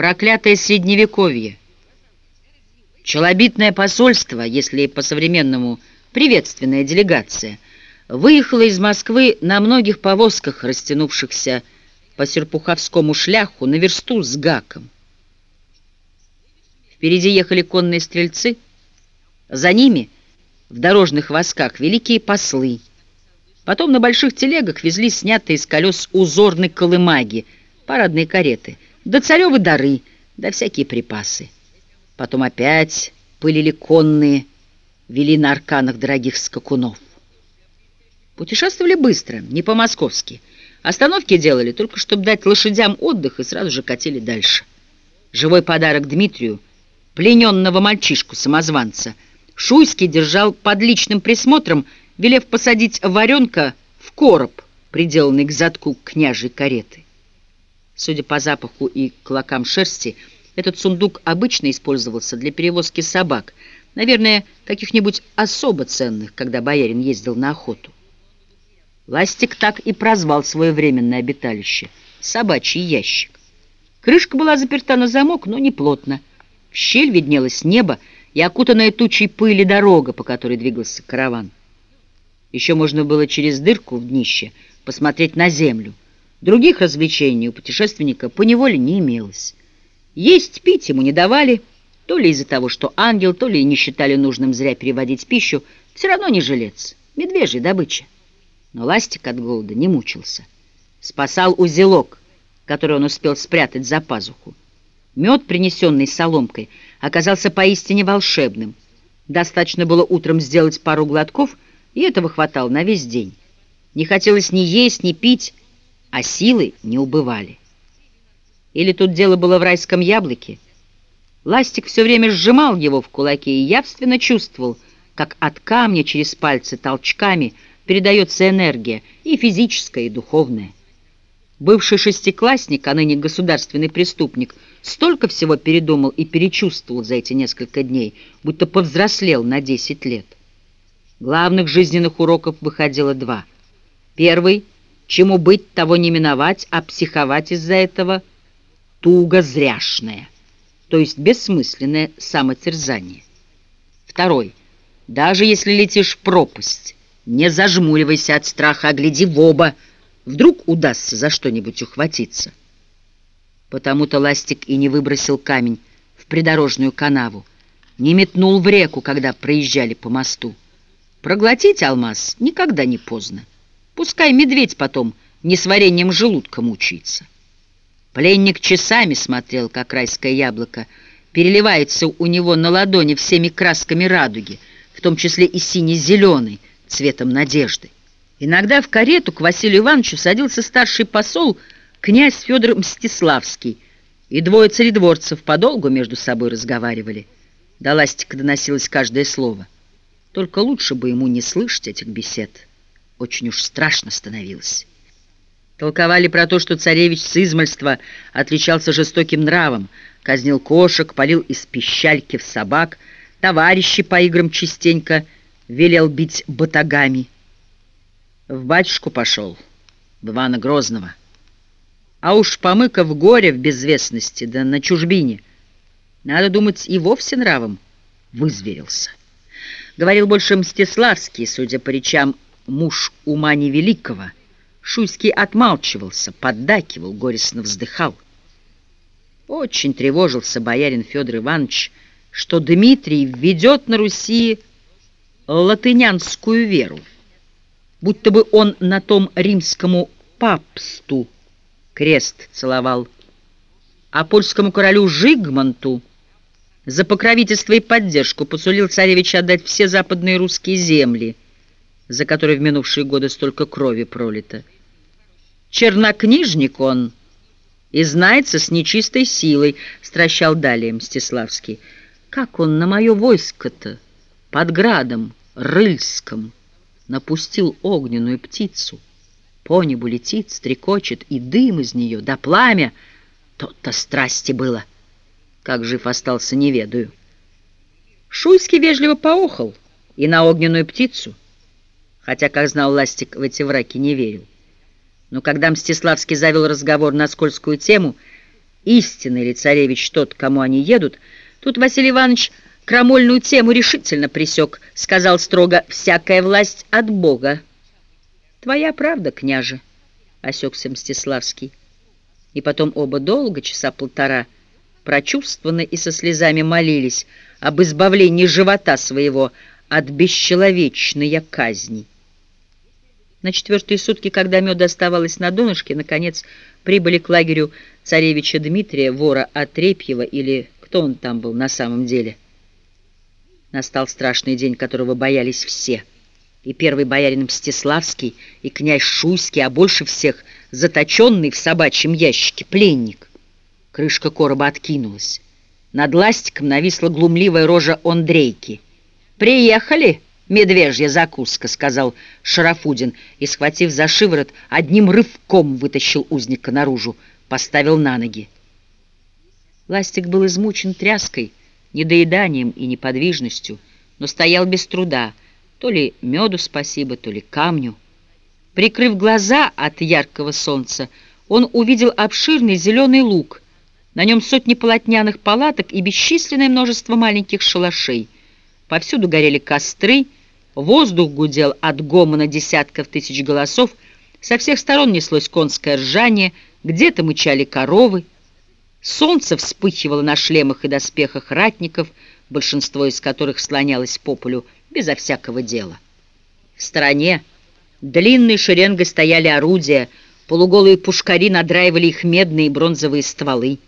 Проклятое Средневековье. Челобитное посольство, если по-современному приветственная делегация, выехала из Москвы на многих повозках, растянувшихся по Серпуховскому шляху на версту с гаком. Впереди ехали конные стрельцы, за ними в дорожных восках великие послы. Потом на больших телегах везли снятые из колес узорные колымаги, парадные кареты, да царевы дары, да всякие припасы. Потом опять пылили конные, вели на арканах дорогих скакунов. Путешествовали быстро, не по-московски. Остановки делали только, чтобы дать лошадям отдых, и сразу же катили дальше. Живой подарок Дмитрию, плененного мальчишку-самозванца, Шуйский держал под личным присмотром, велев посадить варенка в короб, приделанный к задку княжей кареты. Судя по запаху и клокам шерсти, этот сундук обычно использовался для перевозки собак, наверное, каких-нибудь особо ценных, когда боярин ездил на охоту. Ластик так и прозвал свое временное обиталище — собачий ящик. Крышка была заперта на замок, но не плотно. В щель виднелось небо и окутанная тучей пыли дорога, по которой двигался караван. Еще можно было через дырку в днище посмотреть на землю. Других развлечений у путешественника поневоле не имелось. Есть пить ему не давали, то ли из-за того, что ангел, то ли не считали нужным зря переводить пищу, все равно не жилец, медвежья добыча. Но ластик от голода не мучился. Спасал узелок, который он успел спрятать за пазуху. Мед, принесенный соломкой, оказался поистине волшебным. Достаточно было утром сделать пару глотков, и этого хватало на весь день. Не хотелось ни есть, ни пить, а силы не убывали. Или тут дело было в райском яблоке? Ластик все время сжимал его в кулаке и явственно чувствовал, как от камня через пальцы толчками передается энергия, и физическая, и духовная. Бывший шестиклассник, а ныне государственный преступник, столько всего передумал и перечувствовал за эти несколько дней, будто повзрослел на 10 лет. Главных жизненных уроков выходило два. Первый — чему быть, того не миновать, а психовать из-за этого — туго зряшное, то есть бессмысленное самотерзание. Второй. Даже если летишь в пропасть, не зажмуривайся от страха, а гляди в оба. Вдруг удастся за что-нибудь ухватиться. Потому-то Ластик и не выбросил камень в придорожную канаву, не метнул в реку, когда проезжали по мосту. Проглотить алмаз никогда не поздно. Пускай медведь потом не с вареньем желудка мучается. Пленник часами смотрел, как райское яблоко переливается у него на ладони всеми красками радуги, в том числе и сине-зеленый, цветом надежды. Иногда в карету к Василию Ивановичу садился старший посол, князь Федор Мстиславский, и двое царедворцев подолгу между собой разговаривали. До ластика доносилось каждое слово. Только лучше бы ему не слышать этих бесед. Очень уж страшно становилось. Толковали про то, что царевич с измальства отличался жестоким нравом, казнил кошек, полил из пищальки в собак, товарищи по играм частенько велел бить батагами. В батюшку пошел, в Ивана Грозного. А уж помыка в горе, в безвестности, да на чужбине, надо думать, и вовсе нравом вызверился. Говорил больше Мстиславский, судя по речам, муж ума невеликого — Шуйский отмалчивался, поддакивал, горестно вздыхал. Очень тревожился боярин Федор Иванович, что Дмитрий введет на Руси латынянскую веру, будто бы он на том римскому папсту крест целовал, а польскому королю Жигмонту за покровительство и поддержку посулил царевич отдать все западные русские земли, за которые в минувшие годы столько крови пролито. Чернокнижник он и знается с нечистой силой, стращал далее Мстиславский. Как он на мое войско-то под градом Рыльском напустил огненную птицу. По небу летит, стрекочет, и дым из нее, да пламя. То-то страсти было. Как жив остался, не ведаю. Шуйский вежливо поохал и на огненную птицу, хотя, как знал Ластик, в эти враки не верил. Но когда Мстиславский завел разговор на скользкую тему, истинный ли царевич тот, кому они едут, тут Василий Иванович крамольную тему решительно присек, сказал строго «всякая власть от Бога». «Твоя правда, княже», — осекся Мстиславский. И потом оба долго, часа полтора, прочувствованно и со слезами молились об избавлении живота своего от бесчеловечной казни. На четвертые сутки, когда меда оставалось на донышке, наконец прибыли к лагерю царевича Дмитрия, вора Отрепьева, или кто он там был на самом деле. Настал страшный день, которого боялись все. И первый боярин Мстиславский, и князь Шуйский, а больше всех заточенный в собачьем ящике пленник. Крышка короба откинулась. Над ластиком нависла глумливая рожа Ондрейки. «Приехали!» «Медвежья закуска», — сказал Шарафудин, и, схватив за шиворот, одним рывком вытащил узника наружу, поставил на ноги. Ластик был измучен тряской, недоеданием и неподвижностью, но стоял без труда, то ли меду спасибо, то ли камню. Прикрыв глаза от яркого солнца, он увидел обширный зеленый луг, на нем сотни полотняных палаток и бесчисленное множество маленьких шалашей. Повсюду горели костры, Воздух гудел от гомона десятков тысяч голосов, со всех сторон неслось конское ржание, где-то мычали коровы. Солнце вспыхивало на шлемах и доспехах ратников, большинство из которых слонялось по полю безо всякого дела. В стороне длинной шеренгой стояли орудия, полуголые пушкари надраивали их медные и бронзовые стволы.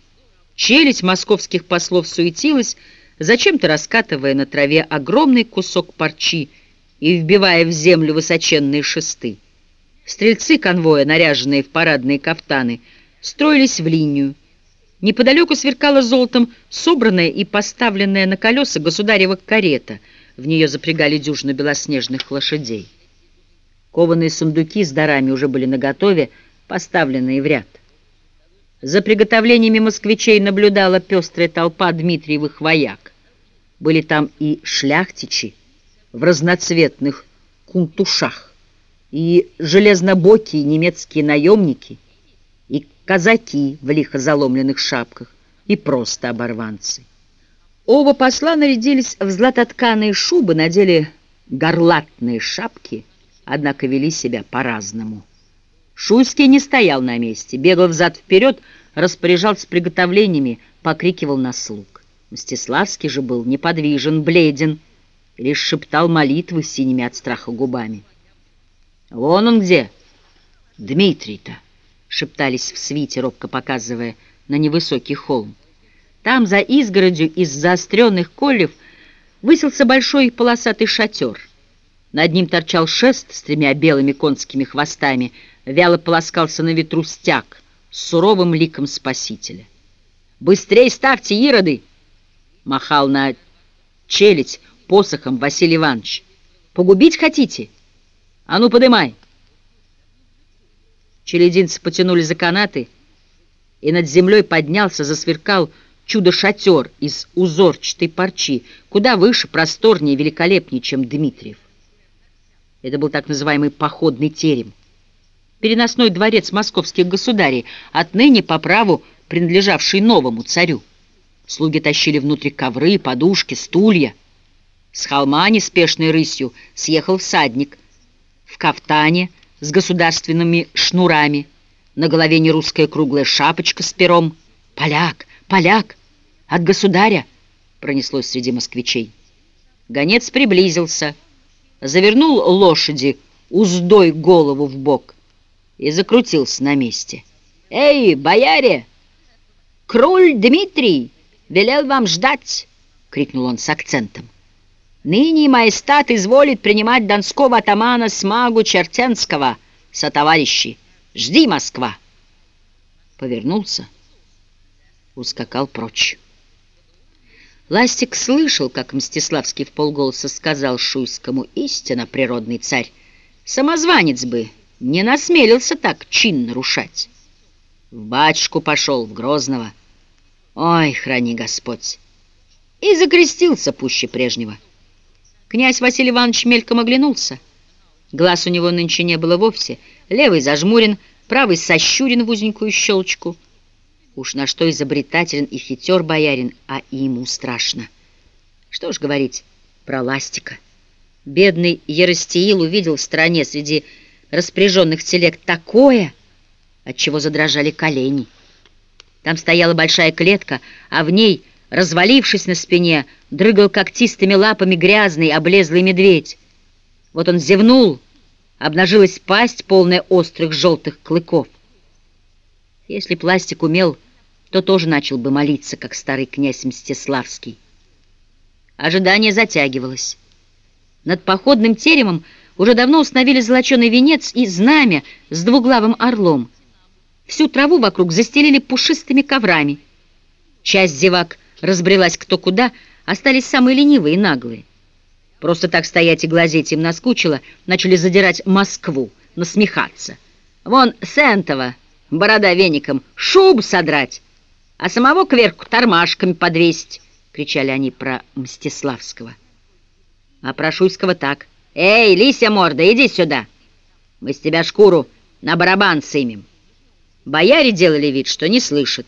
Челюсть московских послов суетилась, зачем-то раскатывая на траве огромный кусок парчи, и вбивая в землю высоченные шесты. Стрельцы конвоя, наряженные в парадные кафтаны, строились в линию. Неподалеку сверкала золотом собранная и поставленная на колеса государева карета. В нее запрягали дюжину белоснежных лошадей. Кованые сундуки с дарами уже были наготове, поставленные в ряд. За приготовлениями москвичей наблюдала пестрая толпа Дмитриевых вояк. Были там и шляхтичи, в разноцветных кунтушах, и железнобокие немецкие наемники, и казаки в лихо заломленных шапках, и просто оборванцы. Оба посла нарядились в златотканые шубы, надели горлатные шапки, однако вели себя по-разному. Шуйский не стоял на месте, бегал взад-вперед, распоряжался приготовлениями, покрикивал на слуг. Мстиславский же был неподвижен, бледен, лишь шептал молитвы синими от страха губами. «Вон он где!» «Дмитрий-то!» — шептались в свите, робко показывая на невысокий холм. Там, за изгородью из заостренных колев, высился большой полосатый шатер. Над ним торчал шест с тремя белыми конскими хвостами, вяло полоскался на ветру стяг с суровым ликом спасителя. «Быстрей ставьте, ироды!» — махал на челядь посохом, Василий Иванович. Погубить хотите? А ну, подымай!» Челединцы потянули за канаты, и над землей поднялся, засверкал чудо-шатер из узорчатой парчи, куда выше, просторнее, великолепнее, чем Дмитриев. Это был так называемый походный терем, переносной дворец московских государей, отныне по праву принадлежавший новому царю. Слуги тащили внутрь ковры, подушки, стулья — с холма неспешной рысью съехал всадник в кафтане с государственными шнурами, на голове нерусская круглая шапочка с пером. «Поляк! Поляк! От государя!» пронеслось среди москвичей. Гонец приблизился, завернул лошади уздой голову в бок и закрутился на месте. «Эй, бояре! Круль Дмитрий велел вам ждать!» — крикнул он с акцентом. Ныне маестат изволит принимать донского атамана Смагу Чертенского со товарищи. Жди, Москва!» Повернулся, ускакал прочь. Ластик слышал, как Мстиславский в полголоса сказал Шуйскому «Истинно, природный царь, самозванец бы не насмелился так чин нарушать. В батюшку пошел, в Грозного. Ой, храни Господь!» И закрестился пуще прежнего. Князь Василий Иванович мельком оглянулся. Глаз у него нынче не было вовсе. Левый зажмурен, правый сощурен в узенькую щелочку. Уж на что изобретателен и хитер боярин, а ему страшно. Что ж говорить про ластика. Бедный Еростиил увидел в стороне среди распоряженных телег такое, от чего задрожали колени. Там стояла большая клетка, а в ней, развалившись на спине, дрыгал когтистыми лапами грязный, облезлый медведь. Вот он зевнул, обнажилась пасть, полная острых желтых клыков. Если пластик умел, то тоже начал бы молиться, как старый князь Мстиславский. Ожидание затягивалось. Над походным теремом уже давно установили золоченый венец и знамя с двуглавым орлом. Всю траву вокруг застелили пушистыми коврами. Часть зевак разбрелась кто куда, остались самые ленивые и наглые. Просто так стоять и глазеть им наскучило, начали задирать Москву, насмехаться. Вон Сентова, борода веником, шубу содрать, а самого кверху тормашками подвесить, кричали они про Мстиславского. А про Шуйского так. «Эй, лися морда, иди сюда! Мы с тебя шкуру на барабан сымем!» Бояре делали вид, что не слышат.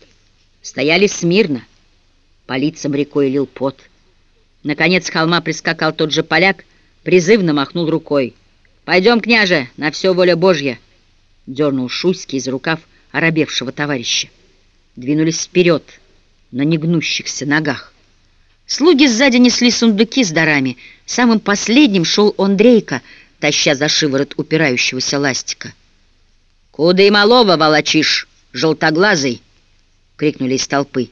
Стояли смирно. По лицам рекой лил пот. Наконец с холма прискакал тот же поляк, призывно махнул рукой. «Пойдем, княже, на все воля Божья!» Дернул Шуйский из рукав оробевшего товарища. Двинулись вперед на негнущихся ногах. Слуги сзади несли сундуки с дарами. Самым последним шел Андрейка, таща за шиворот упирающегося ластика. «Куда и малого волочишь, желтоглазый?» — крикнули из толпы.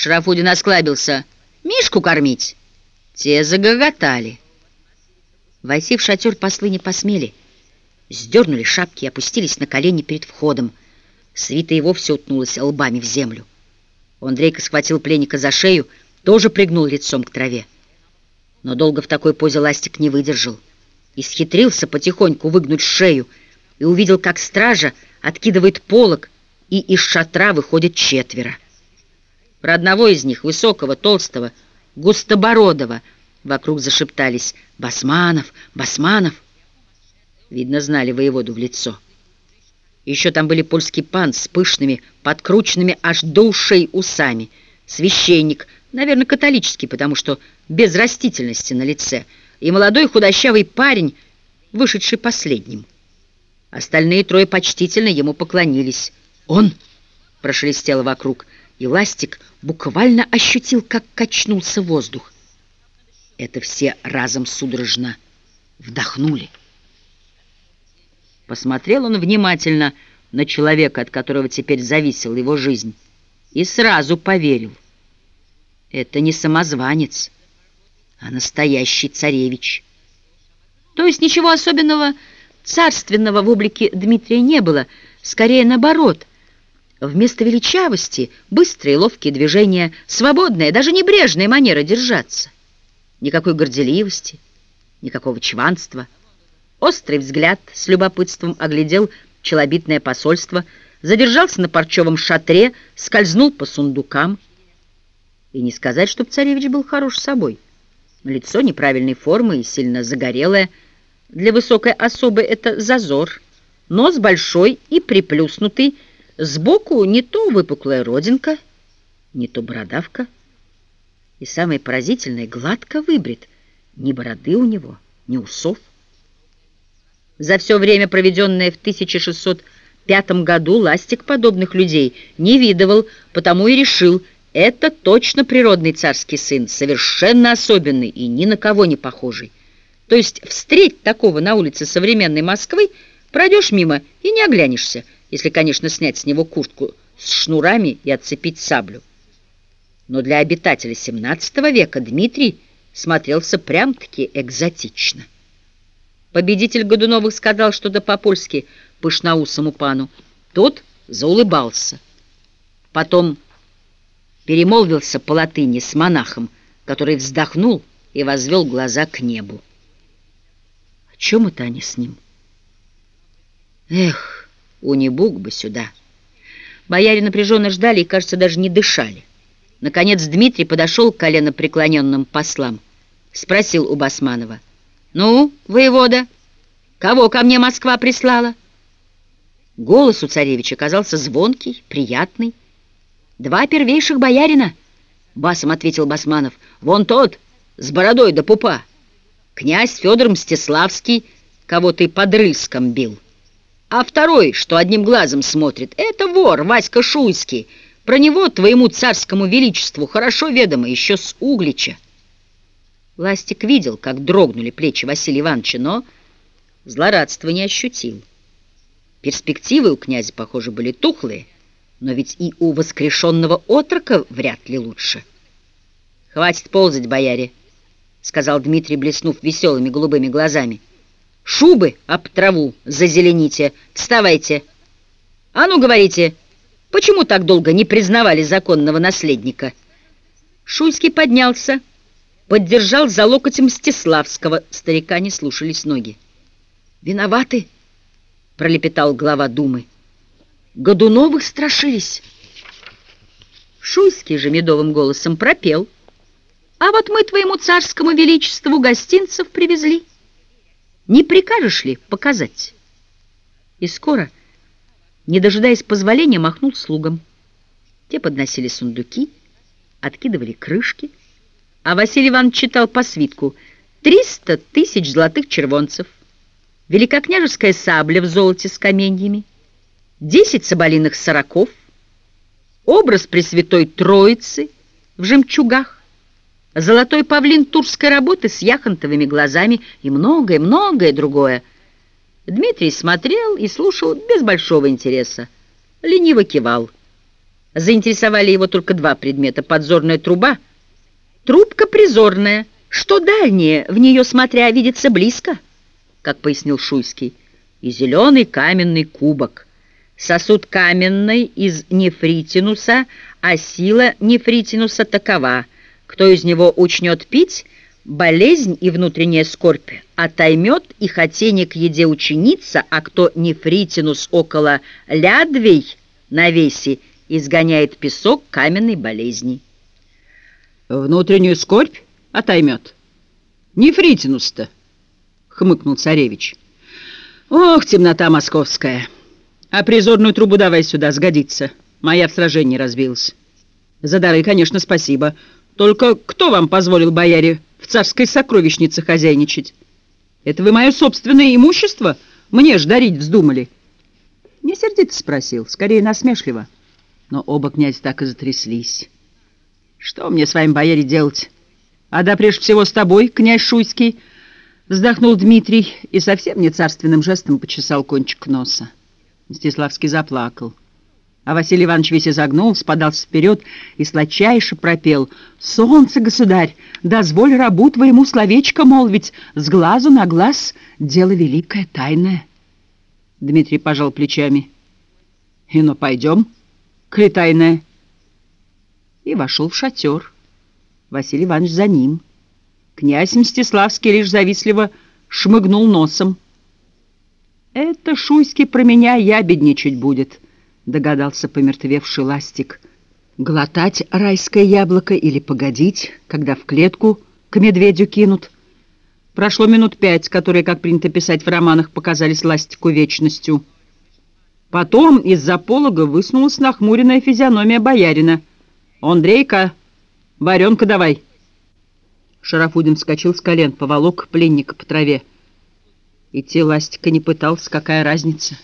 Шарафудин осклабился. «Мишку кормить!» Те загоготали. Войти в шатер послы не посмели. Сдернули шапки и опустились на колени перед входом. Свита и вовсе утнулась лбами в землю. Андрейка схватил пленника за шею, тоже пригнул лицом к траве. Но долго в такой позе ластик не выдержал. Исхитрился потихоньку выгнуть шею и увидел, как стража откидывает полог, и из шатра выходит четверо. Про одного из них, высокого, толстого, густобородого, вокруг зашептались «Басманов! Басманов!» Видно, знали воеводу в лицо. Еще там были польский пан с пышными, подкрученными аж до ушей усами, священник — наверное, католический, потому что без растительности на лице, и молодой худощавый парень, вышедший последним. Остальные трое почтительно ему поклонились. «Он!» — прошелестело вокруг, и Ластик буквально ощутил, как качнулся воздух. Это все разом судорожно вдохнули. Посмотрел он внимательно на человека, от которого теперь зависела его жизнь, и сразу поверил — это не самозванец, а настоящий царевич. То есть ничего особенного царственного в облике Дмитрия не было, скорее наоборот. Вместо величавости быстрые ловкие движения, свободная, даже небрежная манера держаться. Никакой горделивости, никакого чванства. Острый взгляд с любопытством оглядел челобитное посольство, задержался на парчевом шатре, скользнул по сундукам, и не сказать, чтоб царевич был хорош собой. Лицо неправильной формы и сильно загорелое. Для высокой особы это зазор. Нос большой и приплюснутый. Сбоку не то выпуклая родинка, не то бородавка. И самое поразительное, гладко выбрит. Ни бороды у него, ни усов. За все время, проведенное в 1605 году, Ластик подобных людей не видывал, потому и решил – это точно природный царский сын, совершенно особенный и ни на кого не похожий. То есть встреть такого на улице современной Москвы, пройдешь мимо и не оглянешься, если, конечно, снять с него куртку с шнурами и отцепить саблю. Но для обитателя XVII века Дмитрий смотрелся прям-таки экзотично. Победитель Годуновых сказал что-то по-польски пышноусому пану. Тот заулыбался. Потом перемолвился по латыни с монахом, который вздохнул и возвел глаза к небу. О чем это они с ним? Эх, унибук бы сюда. Бояре напряженно ждали и, кажется, даже не дышали. Наконец Дмитрий подошел к коленопреклоненным послам. Спросил у Басманова. «Ну, воевода, кого ко мне Москва прислала?» Голос у царевича казался звонкий, приятный, Два первейших боярина, басом ответил Басманов. Вон тот, с бородой до пупа. Князь Федор Мстиславский, кого ты под Рыльском бил. А второй, что одним глазом смотрит, это вор Васька Шуйский. Про него твоему царскому величеству хорошо ведомо еще с Углича. Ластик видел, как дрогнули плечи Василия Ивановича, но злорадства не ощутил. Перспективы у князя, похоже, были тухлые, но ведь и у воскрешенного отрока вряд ли лучше. «Хватит ползать, бояре», — сказал Дмитрий, блеснув веселыми голубыми глазами. «Шубы об траву зазелените, вставайте. А ну, говорите, почему так долго не признавали законного наследника?» Шуйский поднялся, поддержал за локоть Мстиславского. Старика не слушались ноги. «Виноваты?» — пролепетал глава думы. «Годуновых страшились». Шуйский же медовым голосом пропел. «А вот мы твоему царскому величеству гостинцев привезли. Не прикажешь ли показать?» И скоро, не дожидаясь позволения, махнул слугам. Те подносили сундуки, откидывали крышки, а Василий Иванович читал по свитку «Триста тысяч золотых червонцев, великокняжеская сабля в золоте с каменьями, десять соболиных сороков, образ Пресвятой Троицы в жемчугах, золотой павлин турской работы с яхонтовыми глазами и многое-многое другое. Дмитрий смотрел и слушал без большого интереса, лениво кивал. Заинтересовали его только два предмета — подзорная труба — Трубка призорная, что дальнее, в нее смотря, видится близко, как пояснил Шуйский, и зеленый каменный кубок. Сосуд каменный из нефритинуса, а сила нефритинуса такова. Кто из него учнет пить, болезнь и внутренняя скорбь отоймет и хотение к еде ученица, а кто нефритинус около лядвей на весе, изгоняет песок каменной болезни. Внутреннюю скорбь отоймет. Нефритинус-то, хмыкнул царевич. Ох, темнота московская. А призорную трубу давай сюда, сгодится. Моя в сражении разбилась. За дары, конечно, спасибо. Только кто вам позволил, бояре, в царской сокровищнице хозяйничать? Это вы мое собственное имущество? Мне ж дарить вздумали. Не сердито спросил, скорее насмешливо. Но оба князь так и затряслись. Что мне с вами, бояре, делать? А да прежде всего с тобой, князь Шуйский, вздохнул Дмитрий и совсем не царственным жестом почесал кончик носа. Мстиславский заплакал. А Василий Иванович весь изогнулся, подался вперед и сладчайше пропел. «Солнце, государь, дозволь рабу твоему словечко молвить, с глазу на глаз дело великое, тайное». Дмитрий пожал плечами. «И ну пойдем, клетайное» и вошел в шатер. Василий Иванович за ним. Князь Мстиславский лишь завистливо шмыгнул носом. «Это Шуйский про меня ябедничать будет», — догадался помертвевший ластик. «Глотать райское яблоко или погодить, когда в клетку к медведю кинут?» Прошло минут пять, которые, как принято писать в романах, показались ластику вечностью. Потом из-за полога высунулась нахмуренная физиономия боярина — «Андрейка, варенка давай!» Шарафудин вскочил с колен, поволок пленника по траве. Идти Ластика не пытался, какая разница.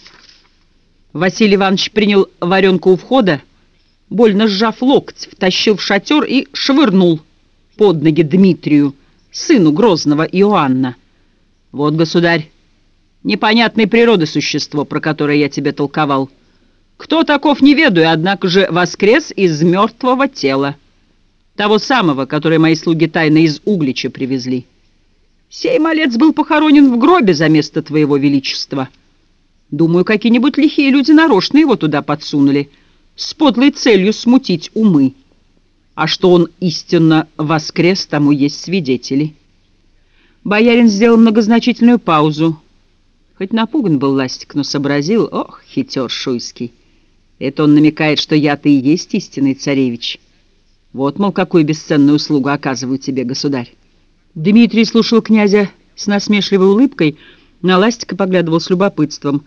Василий Иванович принял варенку у входа, больно сжав локоть, втащил в шатер и швырнул под ноги Дмитрию, сыну грозного Иоанна. «Вот, государь, непонятной природы существо, про которое я тебе толковал». Кто таков, не ведаю, однако же воскрес из мертвого тела. Того самого, который мои слуги тайно из Углича привезли. Сей малец был похоронен в гробе за место твоего величества. Думаю, какие-нибудь лихие люди нарочно его туда подсунули, с подлой целью смутить умы. А что он истинно воскрес, тому есть свидетели. Боярин сделал многозначительную паузу. Хоть напуган был Ластик, но сообразил, ох, хитер шуйский. Это он намекает, что я-то и есть истинный царевич. Вот, мол, какую бесценную услугу оказываю тебе, государь. Дмитрий слушал князя с насмешливой улыбкой, на Ластика поглядывал с любопытством.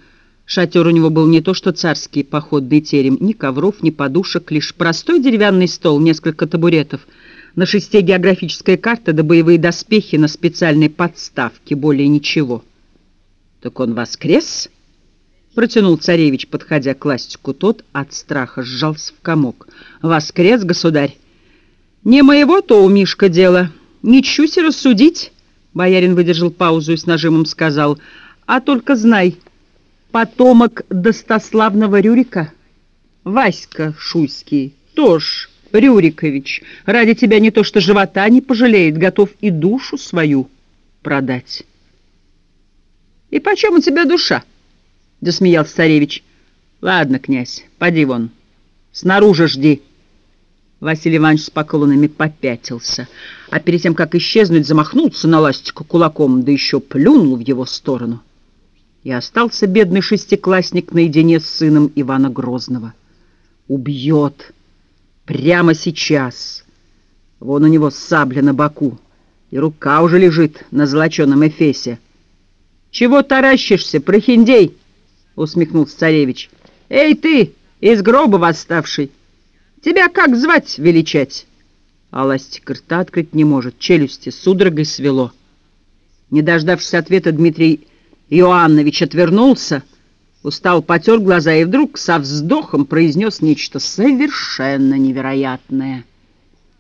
Шатер у него был не то что царский походный терем, ни ковров, ни подушек, лишь простой деревянный стол, несколько табуретов, на шесте географическая карта да боевые доспехи на специальной подставке, более ничего. «Так он воскрес?» — протянул царевич, подходя к ластику. Тот от страха сжался в комок. «Воскрес, государь!» «Не моего то у Мишка дело. Не чусь рассудить!» Боярин выдержал паузу и с нажимом сказал. «А только знай, потомок достославного Рюрика, Васька Шуйский, тоже Рюрикович, ради тебя не то что живота не пожалеет, готов и душу свою продать». «И почем у тебя душа?» — засмеялся царевич. «Ладно, князь, поди вон, снаружи жди». Василий Иванович с поклонами попятился, а перед тем, как исчезнуть, замахнулся на ластику кулаком, да еще плюнул в его сторону. И остался бедный шестиклассник наедине с сыном Ивана Грозного. Убьет прямо сейчас. Вон у него сабля на боку, и рука уже лежит на золоченом эфесе. «Чего таращишься, прохиндей?» — усмехнулся царевич. «Эй ты, из гроба восставший! Тебя как звать величать?» А ластик рта открыть не может, челюсти судорогой свело. Не дождавшись ответа, Дмитрий Иоаннович отвернулся, устал, потер глаза и вдруг со вздохом произнес нечто совершенно невероятное.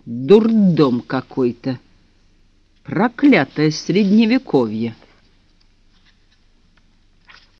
Дурдом какой-то. Проклятое средневековье.